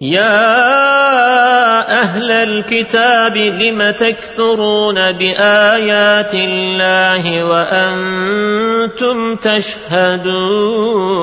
يا أهل الكتاب لم تكثرون بآيات الله وأنتم تشهدون